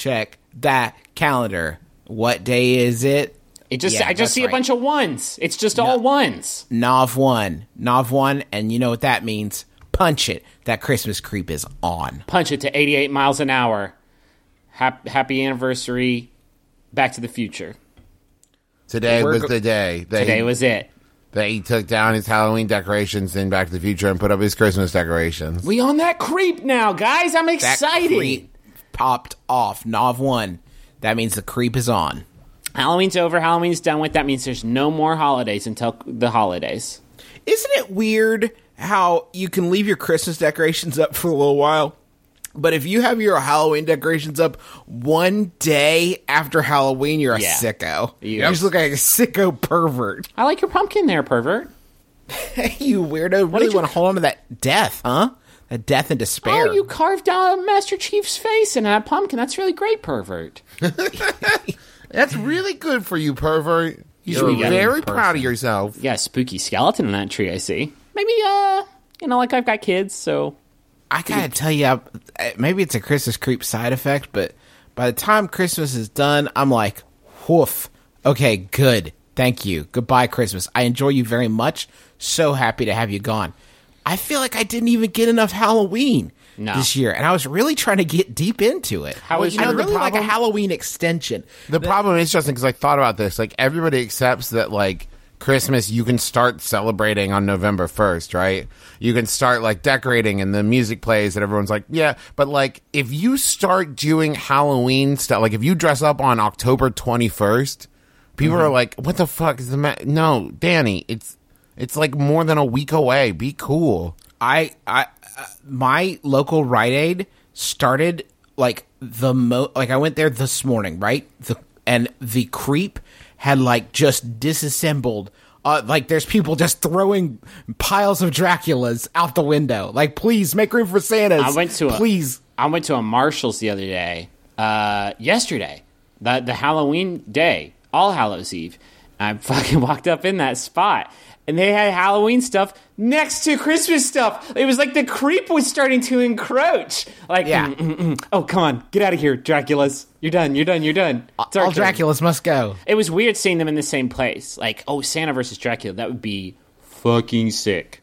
check that calendar. What day is it? It just Yeah, I just see right. a bunch of ones. It's just all ones. Nov 1. Nov 1, and you know what that means. Punch it. That Christmas creep is on. Punch it to 88 miles an hour. Hap- happy anniversary. Back to the Future. Today was the day that Today he, was it. that he took down his Halloween decorations in Back to the Future and put up his Christmas decorations. We on that creep now, guys. I'm That excited. Popped off. Nov 1. That means the creep is on. Halloween's over. Halloween's done with. That means there's no more holidays until the holidays. Isn't it weird how you can leave your Christmas decorations up for a little while? But if you have your Halloween decorations up one day after Halloween, you're a Yeah. sicko. You Yep. just look like a sicko pervert. I like your pumpkin there, pervert. you weirdo. Really you- want to hold on to that death, huh? That death and despair. Oh, you carved out Master Chief's face in that pumpkin. That's really great, pervert. That's really good for you, pervert. You should You're be very good proud of yourself. Yeah, spooky skeleton in that tree. I see. Maybe, uh, you know, like I've got kids, so I gotta tell you, I- maybe it's a Christmas creep side effect, but by the time Christmas is done, I'm like, woof. Okay, good. Thank you. Goodbye, Christmas. I enjoy you very much. So happy to have you gone. I feel like I didn't even get enough Halloween No. this year, and I was really trying to get deep into it. How was you know, really the like a Halloween extension. The problem is, Justin, because I thought about this. Like everybody accepts that, like Christmas, you can start celebrating on November first, right? You can start like decorating, and the music plays, and everyone's like, "Yeah." But like, if you start doing Halloween stuff, like if you dress up on October twenty first, people mm-hmm. are like, "What the fuck is the ma-? No, Danny, it's it's like more than a week away. Be cool. I, I, uh, my local Rite Aid started like the mo. Like I went there this morning, right? The and the creep had like just disassembled. Uh, like there's people just throwing piles of Draculas out the window. Like, please make room for Santas. I went to a, please. I went to a Marshalls the other day, uh, yesterday, the the Halloween day, All Hallows Eve. I fucking walked up in that spot, and they had Halloween stuff next to Christmas stuff. It was like the creep was starting to encroach. Like, Yeah. mm, mm, mm. oh come on, get out of here, Draculas. You're done. You're done. You're done. It's All turn. Draculas must go. It was weird seeing them in the same place. Like, oh, Santa versus Dracula. That would be fucking sick.